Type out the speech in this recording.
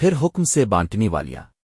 پھر حکم سے بانٹنی والیاں۔